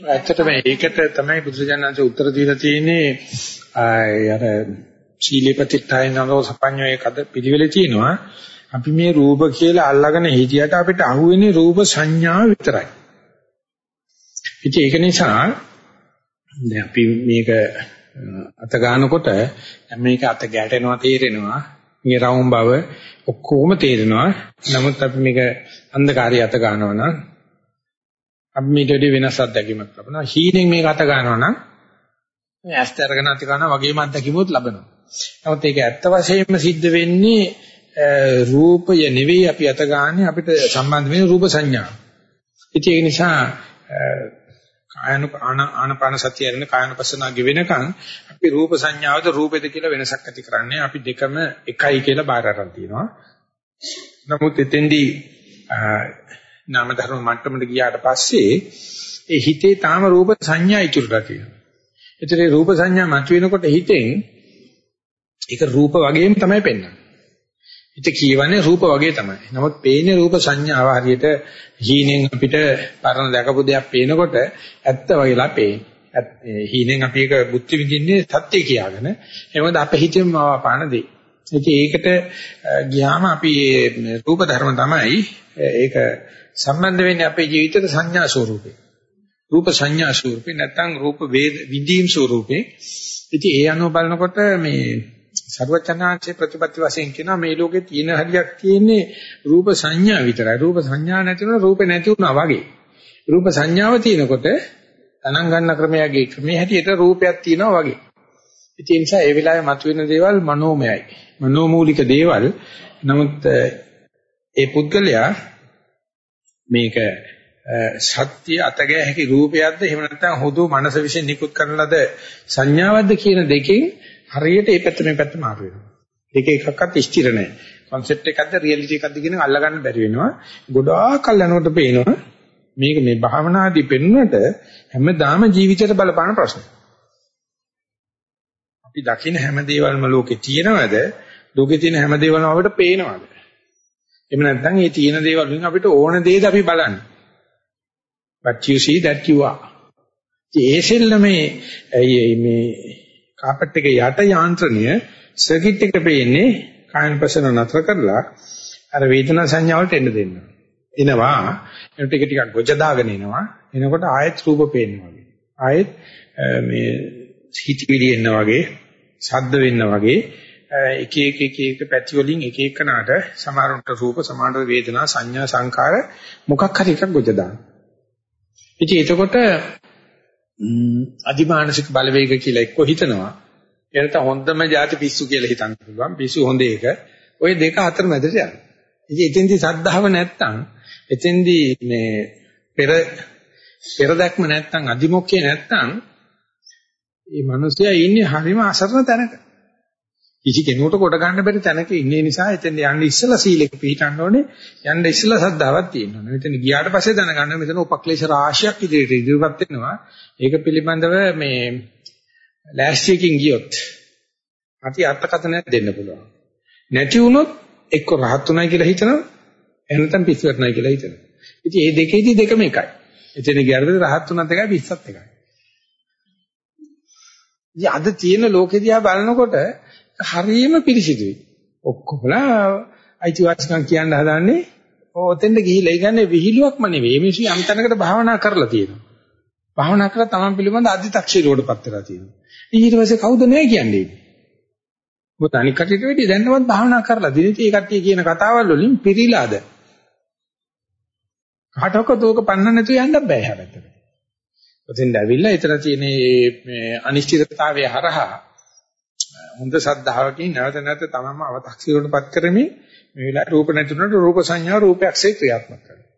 ඇත්තටම ඒකට තමයි බුදුරජාණන්සේ උත්තර දීලා තියෙන්නේ අර සීලේ ප්‍රතිත්ථය නරෝ සපඤ්ඤෝ ඒකද පිළිවෙලේ තියෙනවා අපි මේ රූප කියලා අල්ලාගෙන හිටියට අපිට අහුවෙන්නේ රූප සංඥා විතරයි. ඉතින් ඒක නිසා දැන් අපි මේක අත ගන්නකොට මේක අත ගැටෙනවා තේරෙනවා මේ රවුම් බව ඔක්කොම තේරෙනවා. නමුත් අපි මේක අන්ධකාරය අත ගන්නවා නම් අපි මේට වඩා වෙනස් අත්දැකීමක් ලබනවා. හීනෙන් මේක අත ගන්නවා නම් මේ ඇස්ත අරගෙන අත ගන්නවා වගේම අත්දැකීමක් ලබනවා. නමුත් ඒක ඇත්ත වශයෙන්ම සිද්ධ වෙන්නේ රූපය නෙවෙයි අපි අත ගන්න අපිට සම්බන්ධ වෙන රූප සංඥා. ඉතින් ඒ නිසා කායන ආනපාන සතිය යන කායනපසනා ගෙවෙනකන් අපි රූප සංඥාවද රූපෙද කියලා වෙනසක් ඇති කරන්නේ අපි දෙකම එකයි කියලා බාර අරන් තියෙනවා. නමුත් එතෙන්දී නාම ධර්ම මට්ටමට ගියාට පස්සේ ඒ හිතේ තාම රූප සංඥා ඉතුරුලා තියෙනවා. ඒතරේ රූප සංඥා මතුවෙනකොට හිතෙන් ඒක රූප වගේම තමයි පෙන්වන්නේ. හිත කියවන්නේ රූප වගේ තමයි. නමුත් පේන්නේ රූප සංඥාව හරියට හීනෙන් අපිට පරණ දැකපු දෙයක් පේනකොට ඇත්ත වගේලා පේන්නේ. හීනෙන් අපි ඒක බුද්ධ විදින්නේ සත්‍ය කියාගෙන. එහෙමද අපේ හිතේම පාන දෙයි. ඒකට ගියාම අපි රූප ධර්ම තමයි ඒක සම්බන්ධ වෙන්නේ අපේ ජීවිතේට සංඥා ස්වරූපේ. රූප සංඥා ස්වරූපේ නැත්නම් රූප වේද විදීම් ස්වරූපේ. ඉතින් ඒ අනුව බලනකොට මේ සර්වචනාංශේ ප්‍රතිපත්ති වශයෙන් කියනවා මේ ලෝකේ තියෙන හරියක් තියෙන්නේ රූප සංඥා විතරයි. රූප සංඥා නැතිනම් රූපේ නැති වුණා වගේ. රූප සංඥාව තියෙනකොට ගණන් ගන්න ක්‍රමයගේ ක්‍රමයේ හැටියට රූපයක් තියෙනවා වගේ. ඒ නිසා ඒ වෙලාවේ මතුවෙන දේවල් මනෝමයයි. මනෝමූලික දේවල්. නමුත් ඒ පුද්ගලයා මේක සත්‍ය අතගෑ හැකි රූපයක්ද එහෙම නැත්නම් හුදු මනස විශ්ෙන් නිකුත් කරන ලද සංඥාවක්ද කියන දෙකෙන් හරියට මේ පැත්ත මේ පැත්ත මාරු වෙනවා. ඒක එකක්වත් ස්ථිර නැහැ. concept එකක්ද reality එකක්ද කියන අල්ලගන්න බැරි වෙනවා. ගොඩාක් කල් යනකොට පේනවා මේක මේ භාවනාදී පෙන්වන්නට හැමදාම ජීවිතයට බලපාන ප්‍රශ්නයක්. අපි දකින හැම දේවල්ම ලෝකේ තියෙනවද? ලෝකේ තියෙන හැම දේවල්ම අපිට පේනවද? එහෙම නැත්නම් මේ තියෙන දේවල් වලින් අපිට ඕන දේද අපි බලන්නේ. But you see that you are. ඒ සෙල්ලමේ මේ කාපට් එකේ යට යාන්ත්‍රණය සර්කිට් එක පේන්නේ කායන ප්‍රසන නතර කරලා අර වේදනා සංඥාවලට එන්න දෙන්න. එනවා එන ටික ටිකක් ගොජ දාගෙන එනවා. එනකොට ආයෙත් රූප පේනවා වගේ. ආයෙත් මේ හිතවිලි එන්න වගේ, සද්ද වෙන්න වගේ එක එක එක එක පැති වලින් එක එක කනට සමහරට රූප සමහරට වේදනා සංඥා සංකාර මොකක් හරි එකක් ගොජ දාන. ඉතින් එතකොට අධිමානසික බලවේග කියලා එක්ක හිතනවා. එනත හොඳම જાති පිස්සු කියලා හිතන්න පුළුවන්. පිස්සු හොඳ එක. ওই දෙක අතර මැදට යනවා. ඉතින් එතෙන්දී සද්ධාව නැත්තම් එතෙන්දී මේ පෙර පෙරදක්ම නැත්තම් අදිමොක්කේ නැත්තම් මේ මිනිසයා ඉන්නේ හරිම අසරණ තැනක. කිසි කෙනෙකුට කොට ගන්න බැරි තැනක ඉන්නේ නිසා එතෙන් යන්න ඉස්සලා සීලෙක පිළිටන්න ඕනේ යන්න ඉස්සලා සද්ධාවක් තියෙන්න ඕනේ. මෙතන ගියාට පස්සේ දැනගන්න මෙතන උපක්ලේශ රාශියක් ඉදිරියට ඉදිරියපත් වෙනවා. ඒක පිළිබඳව මේ ලෑස්තියකින් ගියොත් අපි අර්ථකථනයක් දෙන්න පුළුවන්. නැති වුණොත් එක්ක රහත් උනායි කියලා හිතනවා එහෙනම් පිස්සු වැටුනායි කියලා හිතනවා. ඉතින් මේ දෙකේදී දෙකම එකයි. එතන ගියාට රහත් උනත් එකයි පිස්සත් එකයි. ඉතින් අද තියෙන ලෝකෙ දිහා බලනකොට හරියම පිරිසිදුයි. ඔක්කොමලා අයිතිවාසිකම් කියන්න හදන්නේ ඔතෙන්ද ගිහිල්ලා ඒ කියන්නේ විහිළුවක්ම නෙවෙයි. මේ මිනිස්සු යම් තැනකට භාවනා කරලා තියෙනවා. භාවනා කරලා තමන් පිළිබඳ අධිතක්ෂීරුවටපත් වෙලා තියෙනවා. ඊට පස්සේ කවුද නෑ කියන්නේ? මොකද අනික් කටියට වෙඩි දැන්නවත් භාවනා කරලා දිනිති ඒ කට්ටිය කියන කතාවල් වලින් පිරීලාද? කාටවත් ඕක පන්න නැතුව යන්න බෑ හැබැයි. ඔතෙන්ද ඇවිල්ලා එතන තියෙන මේ අනිශ්චිතතාවය හරහා හොඳ සද්ධාවකින් නැවත නැවත තමම අව탁සිරුවටපත් කරමින් මේ වෙලාවේ රූප නැතුනට රූප සංඥා රූපයක්සේ ක්‍රියාත්මක කරනවා.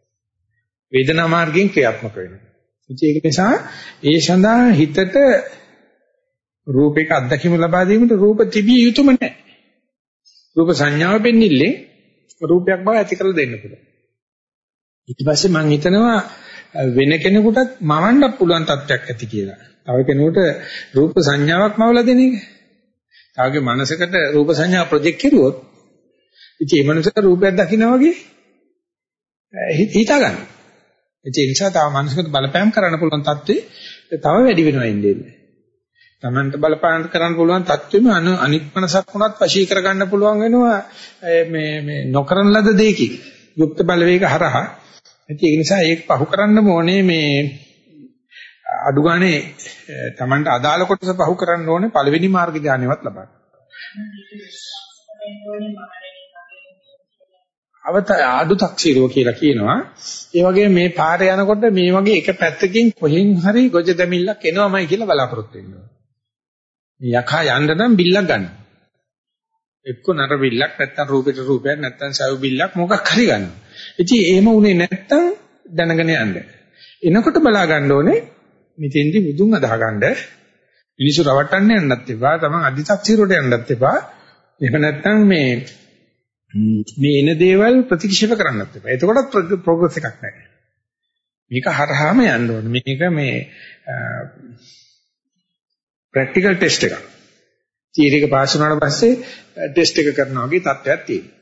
වේදනා මාර්ගයෙන් ක්‍රියාත්මක වෙනවා. ඒක නිසා ඒ සඳහා හිතට රූපයක අත්දැකීම ලබා දීමට රූප තිබිය යුතුම නැහැ. රූප සංඥාව පෙන්නිල්ලේ රූපයක් බව ඇති කරලා දෙන්න පුළුවන්. ඊට පස්සේ මම හිතනවා වෙන කෙනෙකුටත් මවන්න පුළුවන් තත්ත්වයක් ඇති කියලා. තව කෙනෙකුට රූප සංඥාවක් මවලා දෙන එක. තාවගේ මනසකට රූප සංඥා ප්‍රොජෙක්ට් කරුවොත් ඉතින් මේ මනසට රූපයක් දකිනා වගේ හිතා ගන්න. ඒ නිසා තව මනසකට බලපෑම් කරන්න පුළුවන් තත්ත්වේ තව වැඩි වෙනවා ඉන්නේ. තමන්ට බලපාන කරන්න පුළුවන් தත්වෙම අනික් මනසක් උනත් වශී කරගන්න පුළුවන් වෙනවා මේ මේ නොකරන ලද දෙයකින් යුක්ත බලවේග හරහා ඒක නිසා ඒක පහු කරන්න ඕනේ මේ අඩු ගානේ Tamanට අදාළ කොටස පහු කරන්න ඕනේ පළවෙනි මාර්ග ඥානෙවත් ලබන්න. අවත ආඩු taksiruwa කියලා කියනවා. ඒ වගේ මේ පාරේ යනකොට මේ වගේ එක පැත්තකින් කොහෙන් හරි ගොජ දෙමිල්ලක් එනවමයි කියලා බලාපොරොත්තු වෙනවා. මේ යකා යන්න නම් බිල්ලක් ගන්න. එක්ක නර බිල්ලක් නැත්තම් රූපෙට රූපයක් නැත්තම් සව් බිල්ලක් මොකක් හරි ගන්න. ඉතින් එහෙම උනේ නැත්තම් දැනගෙන යන්න. එනකොට බලා ගන්න ඕනේ මෙතෙන්දි මුදුන් අදාගන්න මිනිස්සු රවට්ටන්න යන්නත් එපා. තමන් අධි탁සිරුවට යන්නත් එපා. එහෙම නැත්තම් මේ මේ එන දේවල් ප්‍රතික්ෂේප කරන්නත් එපා. එතකොටත් ප්‍රෝග්‍රස් එකක් නැහැ. මේක හරහාම යන්න ඕනේ. මේක මේ ප්‍රැක්ටිකල් ටෙස්ට් එකක්. තියරි එක පාස් වුණාට පස්සේ ටෙස්ට් එක කරනවා වගේ තත්ත්වයක් තියෙනවා.